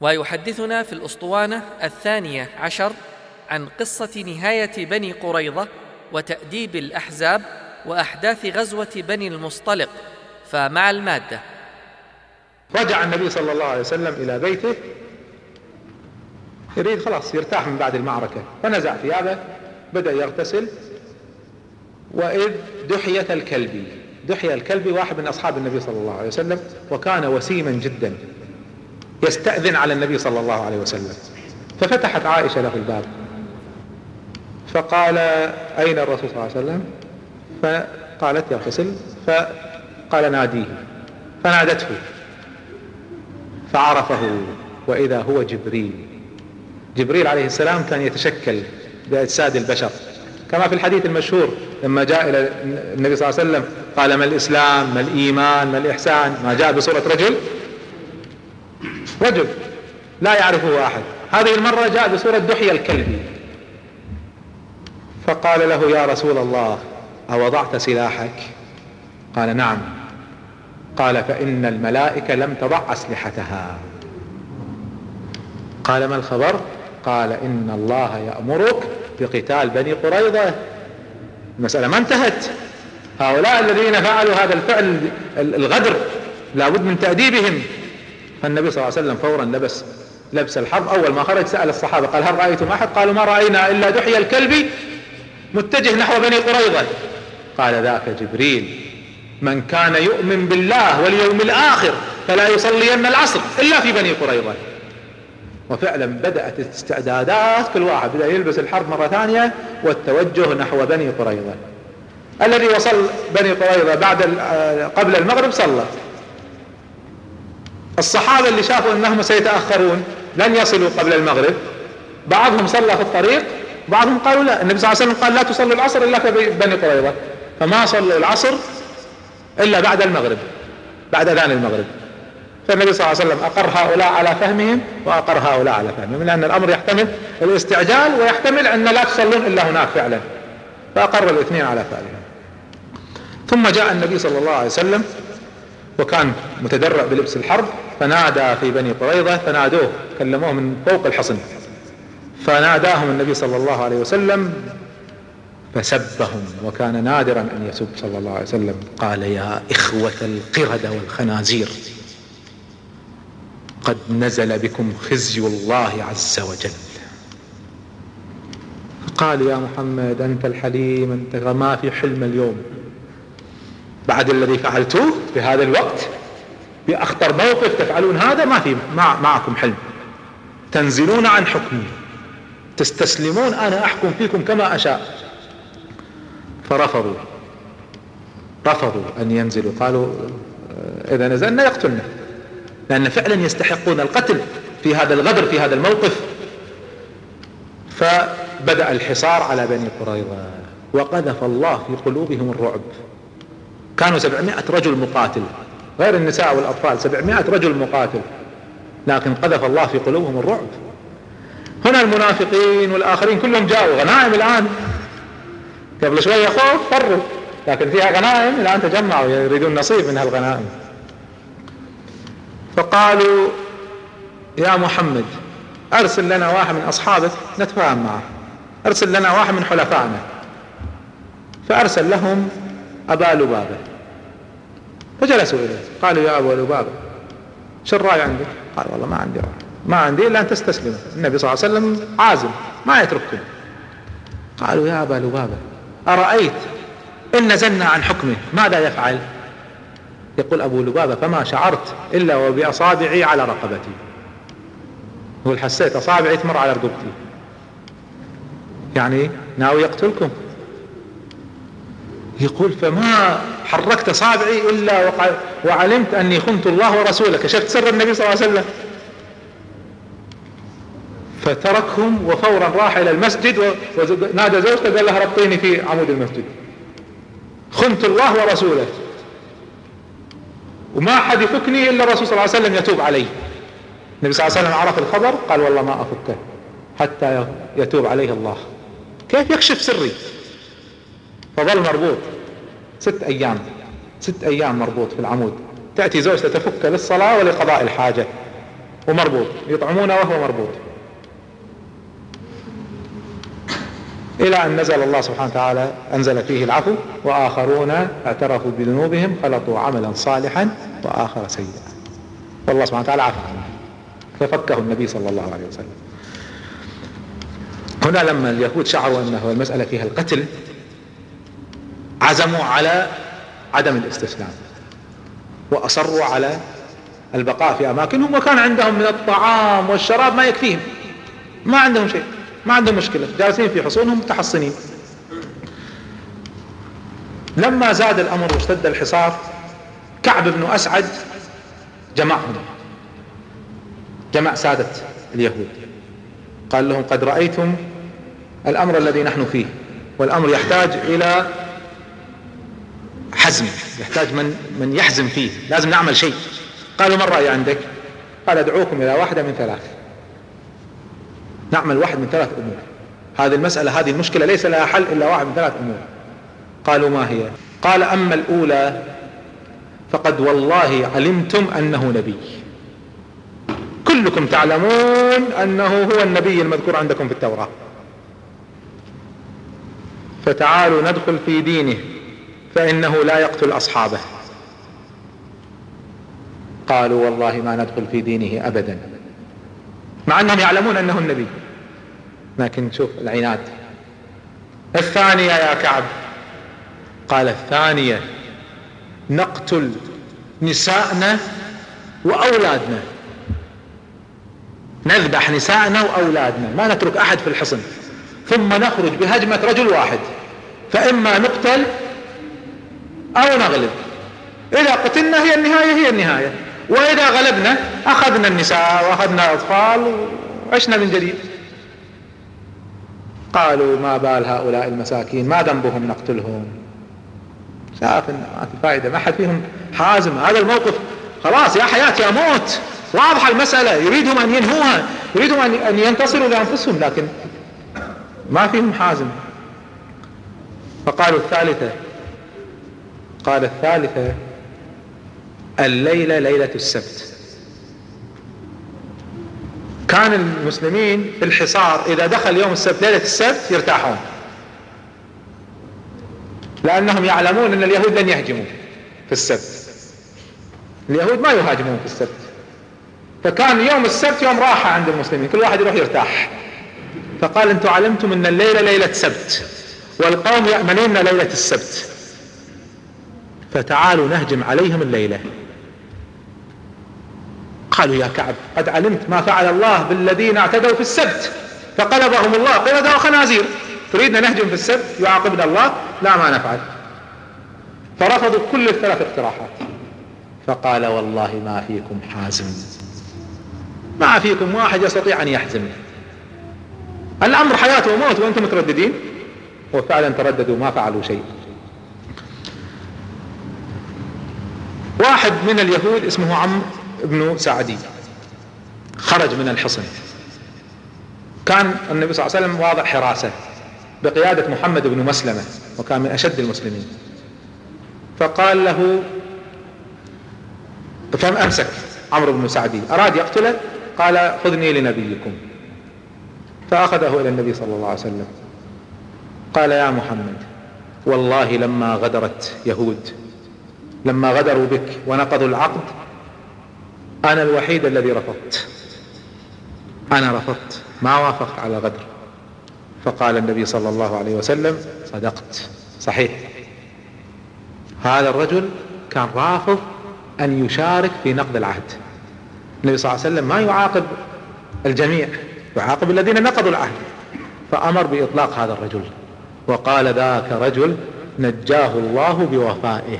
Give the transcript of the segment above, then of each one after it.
ويحدثنا في الأسطوانة الثانية عشر عن قصة نهاية بني قريظة وتأديب الأحزاب وأحداث غزوة بني المصطلق فمع المادة. رجع النبي صلى الله عليه وسلم إلى بيته. يريد خلاص يرتاح من بعد المعركة فنزع ثيابه بدأ يغتسل. وإذ دحية الكلبي دحية الكلبي واحد من أصحاب النبي صلى الله عليه وسلم وكان وسيما جدا. يستأذن على النبي صلى الله عليه وسلم. ففتحت عائشة له الباب. فقال أين الرسول صلى الله عليه وسلم؟ فقالت يغتسل. فقال ناديه. فنادته. فعرفه وإذا هو جبريل. جبريل عليه السلام كان يتشكل بأجساد البشر. كما في الحديث المشهور لما جاء إلى النبي صلى الله عليه وسلم قال ما الإسلام ما الإيمان ما الإحسان؟ ما جاء بصورة رجل رجل لا يعرفه أحد. هذه المرة جاء بصورة دحية الكلبي فقال له يا رسول الله أوضعت سلاحك؟ قال نعم. قال فإن الملائكة لم تضع أسلحتها. قال ما الخبر؟ قال إن الله يأمرك بقتال بني قريظة. المسألة ما انتهت. هؤلاء الذين فعلوا هذا الفعل الغدر لابد من تأديبهم. فالنبي صلى الله عليه وسلم فورا لبس لبس الحرب أول ما خرج سأل الصحابة قال هل رأيتم أحد؟ قالوا ما رأينا إلا دحي الكلب متجه نحو بني قريظة. قال ذاك جبريل من كان يؤمن بالله واليوم الآخر فلا يصلين العصر إلا في بني قريظة. وفعلا بدأت الاستعدادات كل واحد بدأ يلبس الحرب مرة ثانية والتوجه نحو بني قريظة. الذي وصل بني قريظة بعد قبل المغرب صلى. الصحابة اللي شافوا أنهم سيتأخرون لن يصلوا قبل المغرب. بعضهم صلى في الطريق بعضهم قالوا لا. النبي صلى الله عليه وسلم قال لا تصلوا العصر إلا في بني قريظة. فما صلوا العصر إلا بعد المغرب بعد أذان المغرب. فالنبي صلى الله عليه وسلم أقر هؤلاء على فهمهم وأقر هؤلاء على فهمهم لأن الأمر يحتمل الاستعجال ويحتمل أن لا تصلون إلا هناك فعلا. فأقر الاثنين على فعلهم. ثم جاء النبي صلى الله عليه وسلم وكان متدرع بلبس الحرب فنادى في بني قريظة فنادوه كلموه من فوق الحصن. فناداهم النبي صلى الله عليه وسلم فسبهم وكان نادرا أن يسب صلى الله عليه وسلم. قال يا إخوة القردة والخنازير قد نزل بكم خزي الله عز وجل. قال يا محمد أنت الحليم أنت ما في حلم اليوم. بعد الذي فعلتوه في هذا الوقت بأخطر موقف تفعلون هذا ما في مع معكم حلم. تنزلون عن حكمي. تستسلمون أنا أحكم فيكم كما أشاء. فرفضوا. رفضوا أن ينزلوا. قالوا آه، إذا نزلنا يقتلنا. لأن فعلا يستحقون القتل في هذا الغدر في هذا الموقف. فبدأ الحصار على بني قريظة. وقذف الله في قلوبهم الرعب. كانوا سبعمائة رجل مقاتل. غير النساء والأطفال سبعمائة رجل مقاتل. لكن قذف الله في قلوبهم الرعب. هنا المنافقين والآخرين كلهم جاءوا. غنائم الآن. قبل شوية خوف فروا. لكن فيها غنائم الآن تجمعوا يريدون نصيب من هالغنائم. فقالوا يا محمد أرسل لنا واحد من أصحابك نتفاهم معه. أرسل لنا واحد من حلفائنا. فأرسل لهم أبا لبابة. فجلسوا إليه قالوا يا أبا لبابة شو الرأي عندك؟ قال والله ما عندي رأي. ما عندي إلا أن تستسلموا النبي صلى الله عليه وسلم عازم ما يترككم. قالوا يا أبا لبابة أرأيت إن نزلنا عن حكمه؟ ماذا يفعل؟ يقول أبو لبابة فما شعرت إلا وبأصابعي على رقبتي. يقول حسيت أصابعي تمر على رقبتي. يعني ناوي يقتلكم يقول فما حركت اصابعي إلا وعلمت أني خنت الله ورسوله كشفت سر النبي صلى الله عليه وسلم؟ فتركهم وفورا راح إلى المسجد ونادى زوجته قال لها ربطيني في عمود المسجد. خنت الله ورسوله وما حد يفكني إلا الرسول صلى الله عليه وسلم يتوب علي النبي صلى الله عليه وسلم عرف الخبر قال والله ما أفكه حتى يتوب عليه الله. كيف يكشف سري؟ فظل مربوط. ست أيام. ست أيام مربوط في العمود. تأتي زوجته تفك للصلاة ولقضاء الحاجة. ومربوط. يطعمونه وهو مربوط. إلى أن نزل الله سبحانه وتعالى أنزل فيه العفو وآخرون اعترفوا بذنوبهم خلطوا عملا صالحا وآخر سيئا. والله سبحانه وتعالى عنه. ففكه النبي صلى الله عليه وسلم. هنا لما اليهود شعروا أنه المسألة فيها القتل عزموا على عدم الاستسلام وأصروا على البقاء في أماكنهم وكان عندهم من الطعام والشراب ما يكفيهم. ما عندهم شيء ما عندهم مشكلة جالسين في حصونهم متحصنين. لما زاد الأمر واشتد الحصار كعب بن أسعد جمعهم جمع سادة اليهود. قال لهم قد رأيتم الأمر الذي نحن فيه والأمر يحتاج إلى حزم. يحتاج من من يحزم فيه. لازم نعمل شيء. قالوا ما الرأي عندك؟ قال أدعوكم إلى واحدة من ثلاث. نعمل واحد من ثلاث أمور. هذه المسألة هذه المشكلة ليس لها حل إلا واحد من ثلاث أمور. قالوا ما هي؟ قال أما الأولى فقد والله علمتم أنه نبي. كلكم تعلمون أنه هو النبي المذكور عندكم في التوراة. فتعالوا ندخل في دينه. فإنه لا يقتل أصحابه. قالوا والله ما ندخل في دينه ابدا. مع أنهم يعلمون أنه النبي. لكن شوف العناد. الثانية يا كعب. قال الثانية. نقتل نساءنا وأولادنا. نذبح نساءنا وأولادنا. ما نترك أحد في الحصن. ثم نخرج بهجمة رجل واحد. فإما نقتل أو نغلب. إذا قتلنا هي النهاية هي النهاية. وإذا غلبنا أخذنا النساء وأخذنا الأطفال وعشنا من جديد. قالوا ما بال هؤلاء المساكين؟ ما ذنبهم نقتلهم؟ شاف ما في فائدة ما حد فيهم حازم. هذا الموقف خلاص يا حياة يا موت. واضحة المسألة. يريدهم أن ينهوها يريدهم أن ينتصروا لأنفسهم لكن ما فيهم حازم. فقالوا الثالثة قال الثالثة الليلة ليلة السبت. كان المسلمين في الحصار إذا دخل يوم السبت ليلة السبت يرتاحون. لأنهم يعلمون أن اليهود لن يهجموا في السبت. اليهود ما يهاجمون في السبت. فكان يوم السبت يوم راحة عند المسلمين. كل واحد يروح يرتاح. فقال أنتم علمتم أن الليلة ليلة سبت والقوم يأمنون ليلة السبت. فتعالوا نهجم عليهم الليلة. قالوا يا كعب قد علمت ما فعل الله بالذين اعتدوا في السبت فقلبهم الله قردة وخنازير تريدنا نهجم في السبت؟ يعاقبنا الله؟ لا ما نفعل. فرفضوا كل الثلاث اقتراحات. فقال والله ما فيكم حازم. ما فيكم واحد يستطيع أن يحزم. الأمر حياة وموت وأنتم مترددين. وفعلا ترددوا ما فعلوا شيء. واحد من اليهود اسمه عمرو بن سعدي خرج من الحصن. كان النبي صلى الله عليه وسلم واضع حراسة بقيادة محمد بن مسلمة وكان من أشد المسلمين. فقال له فأمسك عمرو بن سعدي أراد يقتله؟ قال خذني لنبيكم. فأخذه إلى النبي صلى الله عليه وسلم. قال يا محمد والله لما غدرت يهود لما غدروا بك ونقضوا العقد أنا الوحيد الذي رفضت. أنا رفضت. ما وافقت على غدر. فقال النبي صلى الله عليه وسلم صدقت. صحيح. هذا الرجل كان رافض أن يشارك في نقض العهد. النبي صلى الله عليه وسلم ما يعاقب الجميع يعاقب الذين نقضوا العهد. فأمر بإطلاق هذا الرجل وقال ذاك رجل نجاه الله بوفائه.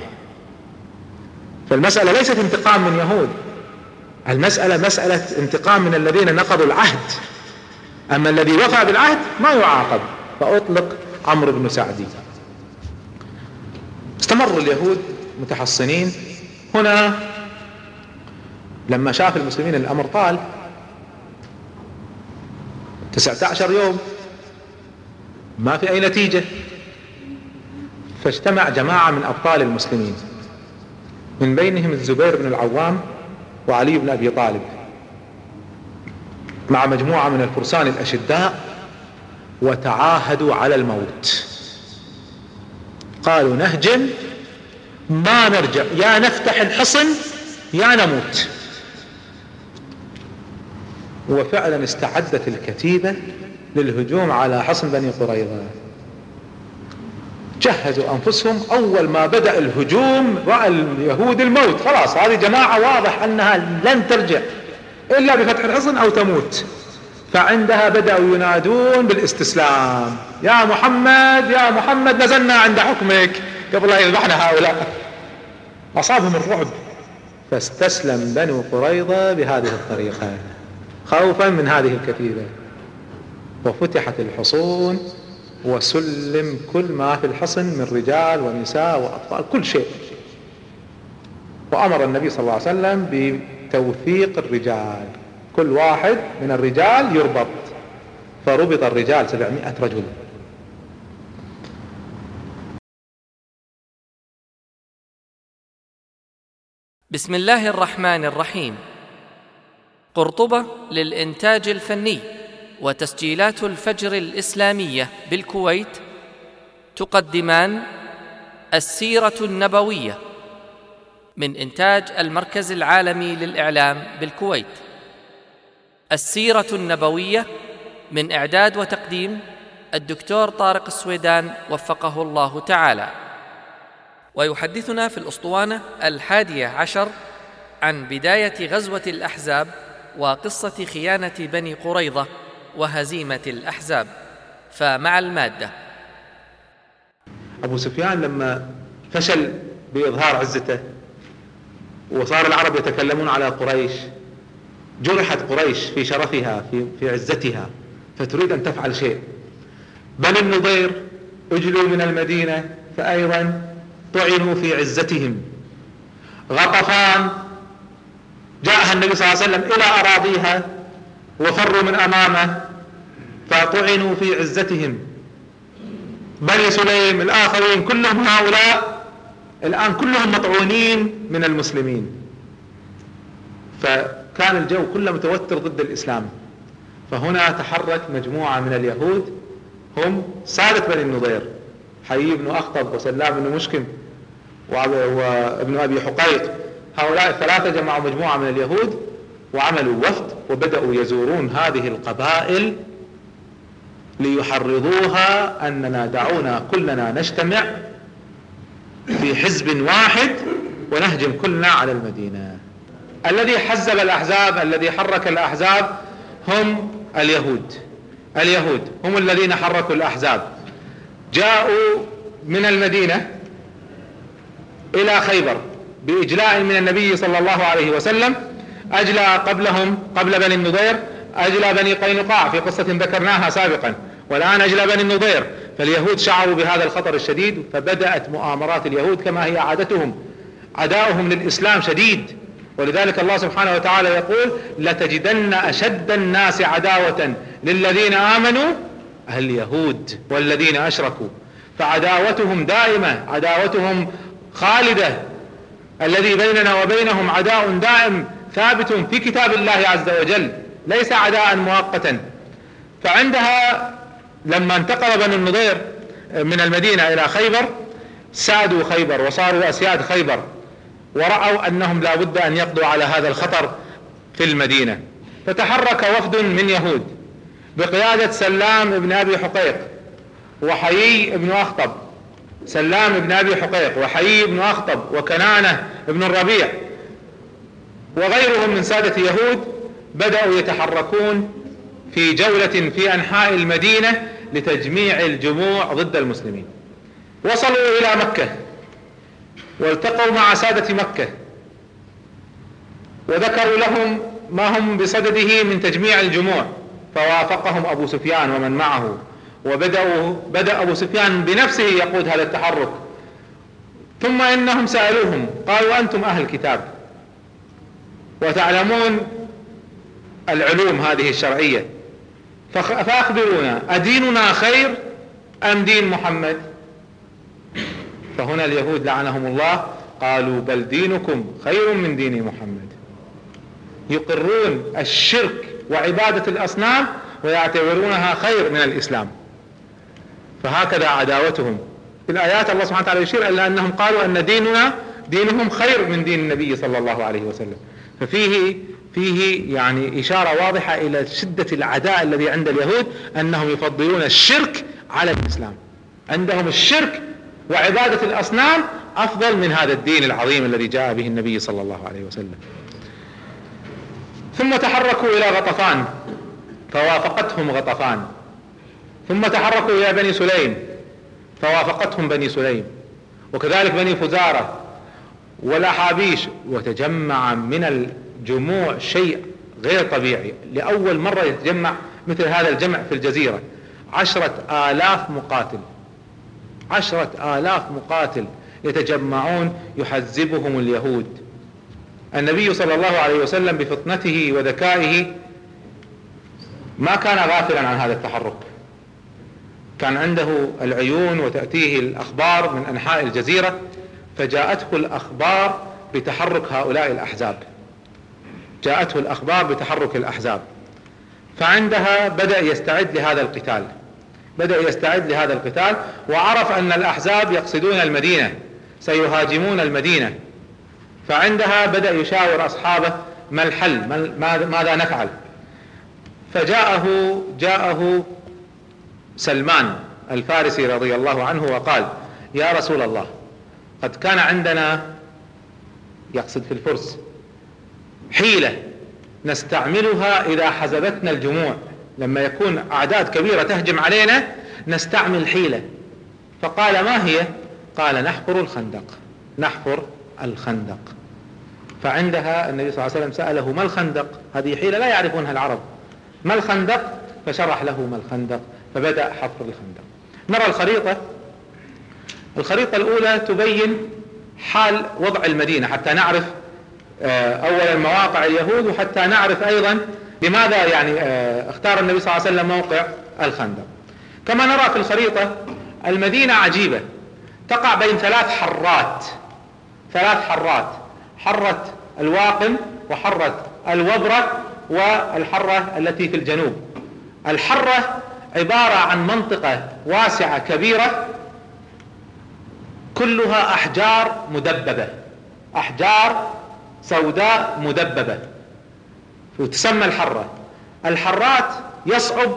فالمسألة ليست انتقام من يهود. المسألة مسألة انتقام من الذين نقضوا العهد. أما الذي وفى بالعهد ما يعاقب. فأطلق عمرو بن سعدي استمر اليهود متحصنين. هنا لما شاف المسلمين الأمر طال. تسعة عشر يوم. ما في أي نتيجة. فاجتمع جماعة من أبطال المسلمين. من بينهم الزبير بن العوام وعلي بن أبي طالب مع مجموعة من الفرسان الأشداء وتعاهدوا على الموت. قالوا نهجم ما نرجع يا نفتح الحصن يا نموت. وفعلا استعدت الكتيبة للهجوم على حصن بني قريظة. جهزوا أنفسهم أول ما بدأ الهجوم رأى اليهود الموت. خلاص هذه جماعة واضح أنها لن ترجع إلا بفتح الحصن أو تموت. فعندها بدأوا ينادون بالاستسلام. يا محمد يا محمد نزلنا عند حكمك قبل لا يذبحنا هؤلاء. أصابهم الرعب. فاستسلم بنو قريظة بهذه الطريقة خوفا من هذه الكتيبة. وفتحت الحصون وسلم كل ما في الحصن من رجال ونساء وأطفال كل شيء. وأمر النبي صلى الله عليه وسلم بتوثيق الرجال. كل واحد من الرجال يربط. فربط الرجال سبعمائة رجل. بسم الله الرحمن الرحيم. قرطبة للإنتاج الفني. وتسجيلات الفجر الإسلامية بالكويت تقدمان السيرة النبوية من إنتاج المركز العالمي للإعلام بالكويت. السيرة النبوية من إعداد وتقديم الدكتور طارق السويدان وفقه الله تعالى. ويحدثنا في الأسطوانة الحادية عشر عن بداية غزوة الأحزاب وقصة خيانة بني قريظة وهزيمة الأحزاب. فمع المادة. أبو سفيان لما فشل بإظهار عزته وصار العرب يتكلمون على قريش جرحت قريش في شرفها في, في عزتها فتريد أن تفعل شيء. بني النضير أجلوا من المدينة فأيضا طعنوا في عزتهم. غطفان جاءها النبي صلى الله عليه وسلم إلى أراضيها وفروا من أمامه فطعنوا في عزتهم. بني سليم الآخرين كلهم هؤلاء الآن كلهم مطعونين من المسلمين. فكان الجو كله متوتر ضد الإسلام. فهنا تحرك مجموعة من اليهود هم سادة بني النضير حيي بن أخطب وسلام بن مشكم وابن أبي حقيق. هؤلاء الثلاثة جمعوا مجموعة من اليهود وعملوا وفد وبدأوا يزورون هذه القبائل ليحرضوها أننا دعونا كلنا نجتمع في حزب واحد ونهجم كلنا على المدينة. الذي حزب الأحزاب الذي حرك الأحزاب هم اليهود. اليهود هم الذين حركوا الأحزاب. جاءوا من المدينة إلى خيبر بإجلاء من النبي صلى الله عليه وسلم أجلى قبلهم قبل بني النضير أجلى بني قينقاع في قصة ذكرناها سابقا. والآن أجلى بني النضير. فاليهود شعروا بهذا الخطر الشديد فبدأت مؤامرات اليهود كما هي عادتهم. عداؤهم للإسلام شديد. ولذلك الله سبحانه وتعالى يقول لتجدن أشد الناس عداوة للذين آمنوا اليهود والذين أشركوا. فعداوتهم دائمة عداوتهم خالدة. الذي بيننا وبينهم عداء دائم. ثابت في كتاب الله عز وجل ليس عداء مؤقتا فعندها لما انتقل بنو النضير من المدينة إلى خيبر سادوا خيبر وصاروا أسياد خيبر ورأوا أنهم لا بد أن يقضوا على هذا الخطر في المدينة. فتحرك وفد من يهود بقيادة سلام بن أبي حقيق وحيي بن أخطب. سلام بن أبي حقيق وحيي بن أخطب وكنانة بن الربيع. وغيرهم من سادة يهود بدأوا يتحركون في جولة في أنحاء المدينة لتجميع الجموع ضد المسلمين. وصلوا إلى مكة والتقوا مع سادة مكة وذكروا لهم ما هم بصدده من تجميع الجموع. فوافقهم أبو سفيان ومن معه. وبدأوا بدأ أبو سفيان بنفسه يقود هذا التحرك. ثم إنهم سألوهم قالوا أنتم أهل الكتاب. وتعلمون العلوم هذه الشرعية. فأخبرونا أديننا خير أم دين محمد؟ فهنا اليهود لعنهم الله قالوا بل دينكم خير من دين محمد. يقرون الشرك وعبادة الأصنام ويعتبرونها خير من الإسلام. فهكذا عداوتهم. في الآيات الله سبحانه وتعالى يشير إلى أنهم قالوا أن ديننا دينهم خير من دين النبي صلى الله عليه وسلم. ففيه فيه يعني إشارة واضحة إلى شدة العداء الذي عند اليهود أنهم يفضلون الشرك على الإسلام. عندهم الشرك وعبادة الأصنام أفضل من هذا الدين العظيم الذي جاء به النبي صلى الله عليه وسلم. ثم تحركوا إلى غطفان فوافقتهم غطفان. ثم تحركوا إلى بني سليم فوافقتهم بني سليم. وكذلك بني فزارة والأحابيش وتجمع من الجموع شيء غير طبيعي. لأول مرة يتجمع مثل هذا الجمع في الجزيرة. عشرة آلاف مقاتل. عشرة آلاف مقاتل يتجمعون يحزبهم اليهود. النبي صلى الله عليه وسلم بفطنته وذكائه ما كان غافلا عن هذا التحرك. كان عنده العيون وتأتيه الأخبار من أنحاء الجزيرة. فجاءته الأخبار بتحرك هؤلاء الأحزاب. جاءته الأخبار بتحرك الأحزاب. فعندها بدأ يستعد لهذا القتال. بدأ يستعد لهذا القتال وعرف أن الأحزاب يقصدون المدينة سيهاجمون المدينة. فعندها بدأ يشاور أصحابه ما الحل؟ ماذا نفعل؟ فجاءه جاءه سلمان الفارسي رضي الله عنه وقال يا رسول الله قد كان عندنا يقصد في الفرس حيلة نستعملها إذا حزبتنا الجموع. لما يكون أعداد كبيرة تهجم علينا نستعمل حيلة. فقال ما هي؟ قال نحفر الخندق. نحفر الخندق. فعندها النبي صلى الله عليه وسلم سأله ما الخندق؟ هذه حيلة لا يعرفونها العرب. ما الخندق؟ فشرح له ما الخندق. فبدأ حفر الخندق. نرى الخريطة. الخريطة الأولى تبين حال وضع المدينة حتى نعرف آه، أولا مواقع اليهود وحتى نعرف أيضا لماذا يعني آه، اختار النبي صلى الله عليه وسلم موقع الخندق. كما نرى في الخريطة المدينة عجيبة. تقع بين ثلاث حرات ثلاث حرات حرة الواقم وحرة الوبرة والحرة التي في الجنوب. الحرة عبارة عن منطقة واسعة كبيرة كلها أحجار مدببة. أحجار سوداء مدببة. وتسمى الحرة الحرات؟ يصعب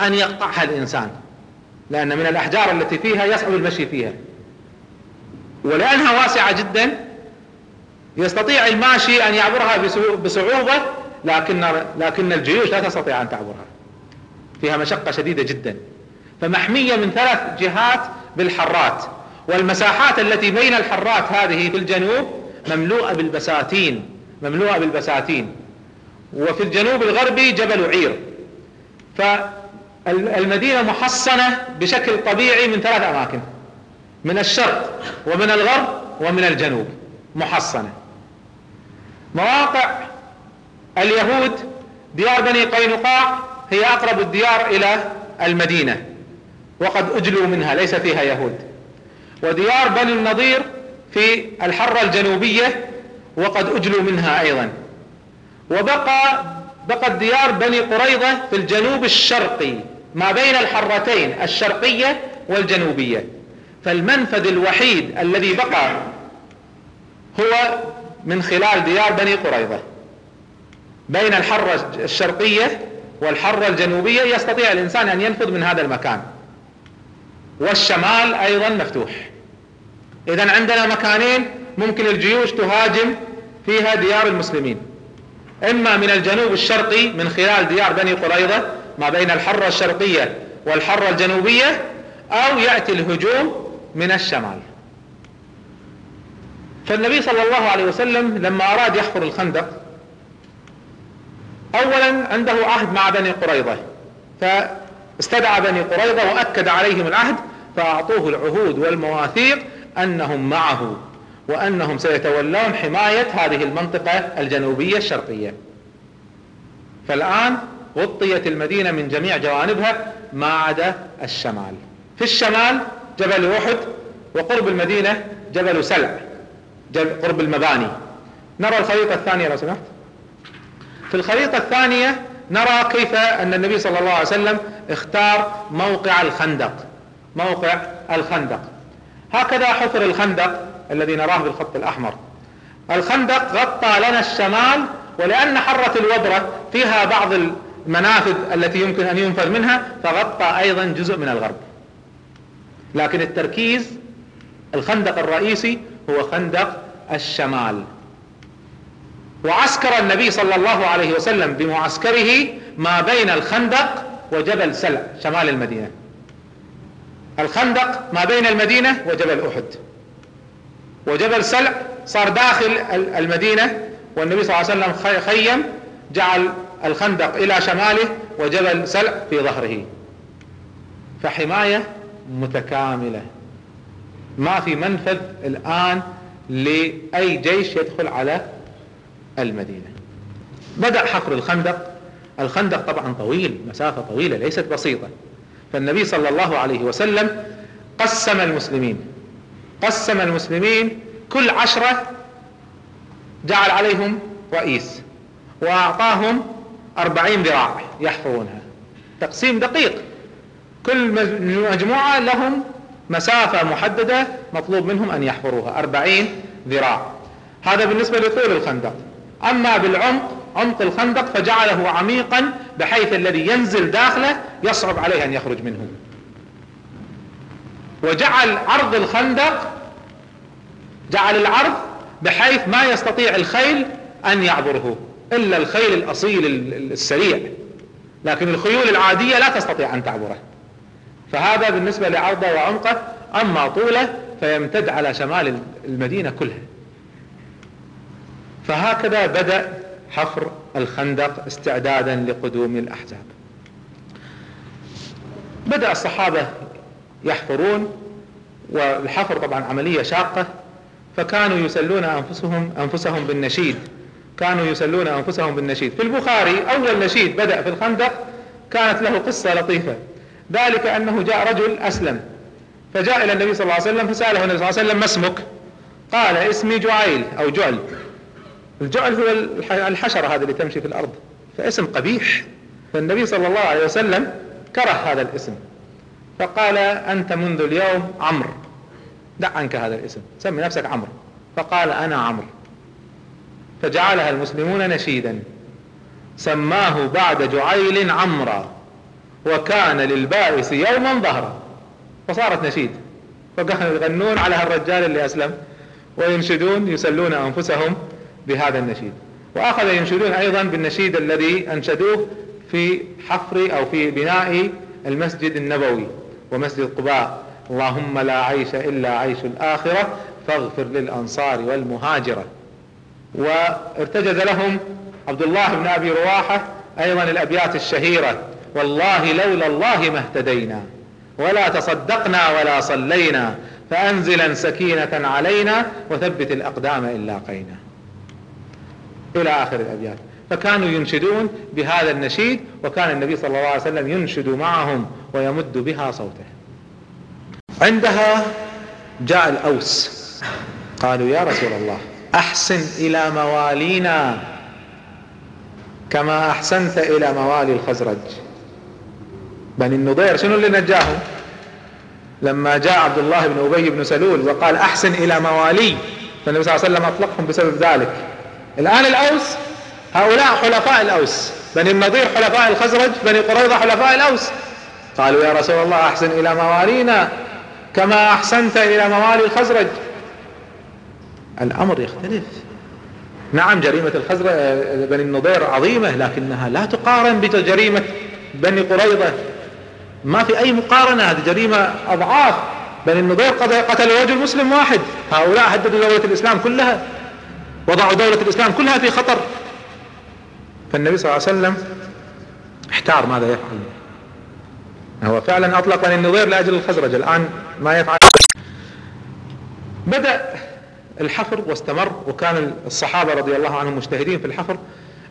أن يقطعها الإنسان لأن من الأحجار التي فيها يصعب المشي فيها. ولأنها واسعة جدا يستطيع الماشي أن يعبرها بصعوبة لكن لكن الجيوش لا تستطيع أن تعبرها. فيها مشقة شديدة جدا. فمحمية من ثلاث جهات بالحرات. والمساحات التي بين الحرات هذه في الجنوب مملوءة بالبساتين مملوءة بالبساتين. وفي الجنوب الغربي جبل عير. فالمدينة محصنة بشكل طبيعي من ثلاث أماكن من الشرق ومن الغرب ومن الجنوب محصنة. مواقع اليهود ديار بني قينقاع هي أقرب الديار إلى المدينة وقد أجلوا منها ليس فيها يهود. وديار بني النضير في الحرة الجنوبية وقد أجلوا منها أيضا. وبقى بقت ديار بني قريظة في الجنوب الشرقي ما بين الحرتين الشرقية والجنوبية. فالمنفذ الوحيد الذي بقى هو من خلال ديار بني قريظة. بين الحرة الشرقية والحرة الجنوبية يستطيع الإنسان أن ينفذ من هذا المكان. والشمال أيضا مفتوح. إذا عندنا مكانين ممكن الجيوش تهاجم فيها ديار المسلمين. إما من الجنوب الشرقي من خلال ديار بني قريظة ما بين الحرة الشرقية والحرة الجنوبية أو يأتي الهجوم من الشمال. فالنبي صلى الله عليه وسلم لما أراد يحفر الخندق أولا عنده عهد مع بني قريظة. فاستدعى بني قريظة وأكد عليهم العهد فأعطوه العهود والمواثيق أنهم معه وأنهم سيتولون حماية هذه المنطقة الجنوبية الشرقية. فالآن غطيت المدينة من جميع جوانبها ما عدا الشمال. في الشمال جبل أحد وقرب المدينة جبل سلع قرب المباني. نرى الخريطة الثانية لو سمحت. في الخريطة الثانية نرى كيف أن النبي صلى الله عليه وسلم اختار موقع الخندق. موقع الخندق. هكذا حفر الخندق الذي نراه بالخط الأحمر. الخندق غطى لنا الشمال ولأن حرة الوبرة فيها بعض المنافذ التي يمكن أن ينفذ منها فغطى أيضا جزء من الغرب. لكن التركيز الخندق الرئيسي هو خندق الشمال. وعسكر النبي صلى الله عليه وسلم بمعسكره ما بين الخندق وجبل سلع شمال المدينة. الخندق ما بين المدينة وجبل أحد. وجبل سلع صار داخل المدينة والنبي صلى الله عليه وسلم خيم جعل الخندق إلى شماله وجبل سلع في ظهره. فحماية متكاملة. ما في منفذ الآن لأي جيش يدخل على المدينة. بدأ حفر الخندق. الخندق طبعا طويل مسافة طويلة ليست بسيطة. فالنبي صلى الله عليه وسلم قسم المسلمين. قسم المسلمين كل عشرة جعل عليهم رئيس وأعطاهم أربعين ذراع يحفرونها تقسيم دقيق. كل مجموعة لهم مسافة محددة مطلوب منهم أن يحفروها. أربعين ذراع. هذا بالنسبة لطول الخندق. أما بالعمق عمق الخندق فجعله عميقا بحيث الذي ينزل داخله يصعب عليه أن يخرج منه. وجعل عرض الخندق جعل العرض بحيث ما يستطيع الخيل أن يعبره إلا الخيل الأصيل السريع. لكن الخيول العادية لا تستطيع أن تعبره. فهذا بالنسبة لعرضه وعمقه أما طوله فيمتد على شمال المدينة كلها. فهكذا بدأ حفر الخندق استعدادا لقدوم الأحزاب. بدأ الصحابة يحفرون والحفر طبعا عملية شاقة فكانوا يسلون أنفسهم أنفسهم بالنشيد. كانوا يسلون أنفسهم بالنشيد. في البخاري أول نشيد بدأ في الخندق كانت له قصة لطيفة. ذلك أنه جاء رجل أسلم فجاء إلى النبي صلى الله عليه وسلم فسأله النبي صلى الله عليه وسلم ما اسمك؟ قال اسمي جعيل أو جعل. الجعل هو الحشرة هذه اللي تمشي في الأرض فاسم قبيح. فالنبي صلى الله عليه وسلم كره هذا الاسم فقال أنت منذ اليوم عمرو. دع عنك هذا الاسم سمي نفسك عمرو. فقال أنا عمرو. فجعلها المسلمون نشيدا. سماه بعد جعيل عمرا وكان للبائس يوما ظهرا. فصارت نشيد. فكانوا يغنون على هالرجال اللي أسلم وينشدون يسلون أنفسهم. بهذا النشيد. وأخذ ينشدون أيضا بالنشيد الذي أنشدوه في حفر أو في بناء المسجد النبوي ومسجد قباء اللهم لا عيش إلا عيش الآخرة فاغفر للأنصار والمهاجرة. وارتجز لهم عبد الله بن أبي رواحة أيضا الأبيات الشهيرة. والله لولا الله ما اهتدينا ولا تصدقنا ولا صلينا فأنزلا سكينة علينا وثبت الأقدام إن لاقينا إلى آخر الأبيات. فكانوا ينشدون بهذا النشيد وكان النبي صلى الله عليه وسلم ينشد معهم ويمد بها صوته. عندها جاء الأوس. قالوا يا رسول الله أحسن إلى موالينا كما أحسنت إلى موالي الخزرج. بني النضير شنو اللي نجاهم؟ لما جاء عبد الله بن أبي بن سلول وقال أحسن إلى موالي فالنبي صلى الله عليه وسلم أطلقهم بسبب ذلك. الآن الأوس هؤلاء حلفاء الأوس بني النضير حلفاء الخزرج بني قريظة حلفاء الأوس. قالوا يا رسول الله أحسن إلى موالينا كما أحسنت إلى موالي الخزرج. الأمر يختلف. نعم جريمة الخزرج بني النضير عظيمة لكنها لا تقارن بجريمة بني قريظة. ما في أي مقارنة هذه جريمة أضعاف. بني النضير قتلوا رجل مسلم واحد. هؤلاء هددوا دولة الإسلام كلها. وضعوا دولة الإسلام كلها في خطر. فالنبي صلى الله عليه وسلم احتار ماذا يفعل. هو فعلا أطلق بني النضير لأجل الخزرج. الآن ما يفعل. بدأ الحفر واستمر وكان الصحابة رضي الله عنهم مجتهدين في الحفر.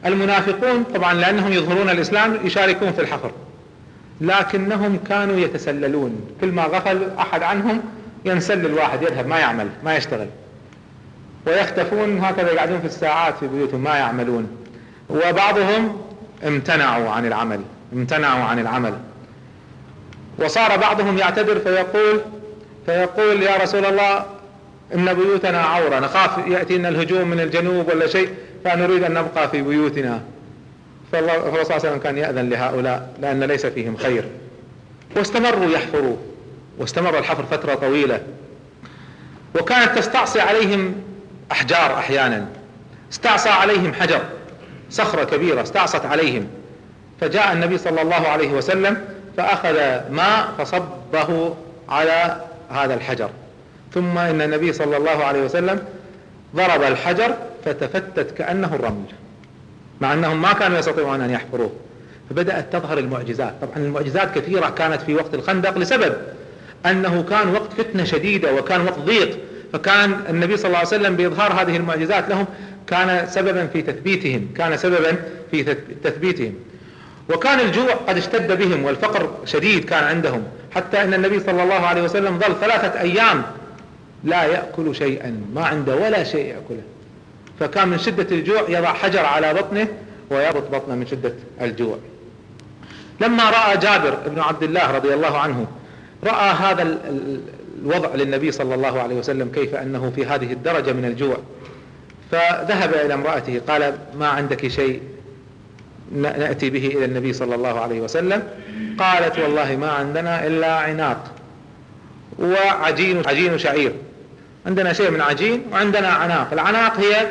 المنافقون طبعا لأنهم يظهرون الإسلام يشاركون في الحفر. لكنهم كانوا يتسللون. كل ما غفل أحد عنهم ينسلل واحد يذهب ما يعمل ما يشتغل. ويختفون هكذا يقعدون في الساعات في بيوتهم ما يعملون. وبعضهم امتنعوا عن العمل امتنعوا عن العمل. وصار بعضهم يعتذر فيقول فيقول يا رسول الله إن بيوتنا عورة نخاف يأتينا الهجوم من الجنوب ولا شيء فنريد أن نبقى في بيوتنا. فالله صلى الله عليه وسلم كان يأذن لهؤلاء لأن ليس فيهم خير. واستمروا يحفروا. واستمر الحفر فترة طويلة. وكانت تستعصي عليهم أحجار أحيانا. استعصى عليهم حجر صخرة كبيرة استعصت عليهم. فجاء النبي صلى الله عليه وسلم فأخذ ماء فصبه على هذا الحجر. ثم إن النبي صلى الله عليه وسلم ضرب الحجر فتفتت كأنه الرمل مع أنهم ما كانوا يستطيعون أن يحفروه. فبدأت تظهر المعجزات. طبعا المعجزات كثيرة كانت في وقت الخندق لسبب أنه كان وقت فتنة شديدة وكان وقت ضيق. فكان النبي صلى الله عليه وسلم بإظهار هذه المعجزات لهم كان سببا في تثبيتهم كان سببا في تثبيتهم. وكان الجوع قد اشتد بهم والفقر شديد كان عندهم حتى إن النبي صلى الله عليه وسلم ظل ثلاثة أيام لا يأكل شيئا ما عنده ولا شيء يأكله. فكان من شدة الجوع يضع حجر على بطنه ويربط بطنه من شدة الجوع. لما رأى جابر بن عبد الله رضي الله عنه رأى هذا الوضع للنبي صلى الله عليه وسلم كيف أنه في هذه الدرجة من الجوع. فذهب إلى امرأته قال ما عندك شيء نأتي به إلى النبي صلى الله عليه وسلم؟ قالت والله ما عندنا إلا عناق وعجين عجين شعير. عندنا شيء من عجين وعندنا عناق. العناق هي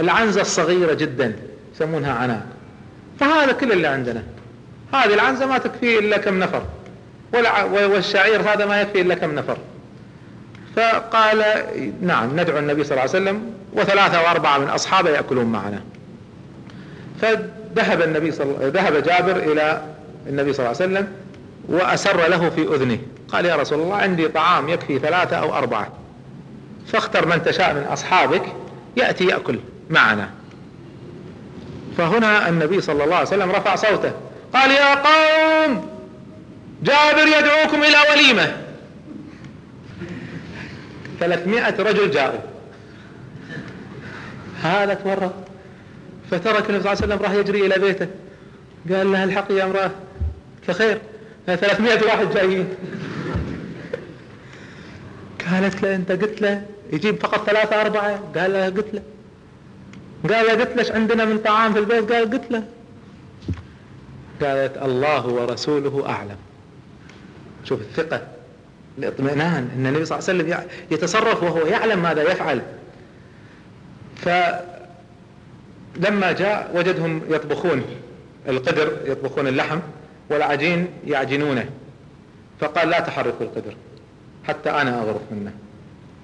العنزة الصغيرة جدا يسمونها عناق. فهذا كل اللي عندنا. هذه العنزة ما تكفي إلا كم نفر والشعير هذا ما يكفي إلا كم نفر. فقال نعم ندعو النبي صلى الله عليه وسلم وثلاثة وأربعة من أصحابه يأكلون معنا. فذهب النبي صلى ذهب جابر إلى النبي صلى الله عليه وسلم وأسر له في أذنه. قال يا رسول الله عندي طعام يكفي ثلاثة أو أربعة. فاختر من تشاء من أصحابك يأتي يأكل معنا. فهنا النبي صلى الله عليه وسلم رفع صوته. قال يا قوم جابر يدعوكم إلى وليمة. ثلاثمائة رجل جاءوا. هذا تورط فترك النبي صلى الله عليه وسلم راح يجري إلى بيته. قال لها الحقي يا امرأة فخير ثلاثمائة واحد جايين. قالت له أنت قلت له يجيب فقط ثلاثة أربعة. قال له قلت له. قال له قلت ليش عندنا من طعام في البيت؟ قال قلت له. قالت الله ورسوله أعلم. شوف الثقة. الاطمئنان إن النبي صلى الله عليه وسلم يتصرف وهو يعلم ماذا يفعل. فلما جاء وجدهم يطبخون القدر يطبخون اللحم والعجين يعجنونه. فقال لا تحركوا القدر حتى أنا اغرف منه.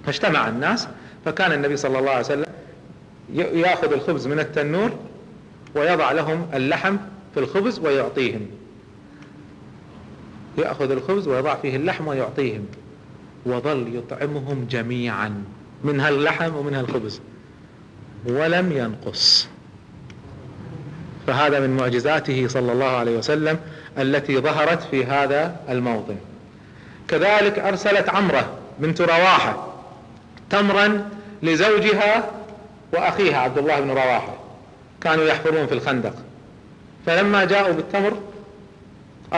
فاجتمع الناس فكان النبي صلى الله عليه وسلم يأخذ الخبز من التنور ويضع لهم اللحم في الخبز ويعطيهم. يأخذ الخبز ويضع فيه اللحم ويعطيهم وظل يطعمهم جميعا من هاللحم ومن هالخبز ولم ينقص. فهذا من معجزاته صلى الله عليه وسلم التي ظهرت في هذا الموطن. كذلك أرسلت عمرة بنت رواحة تمرا لزوجها وأخيها عبد الله بن رواحة كانوا يحفرون في الخندق. فلما جاءوا بالتمر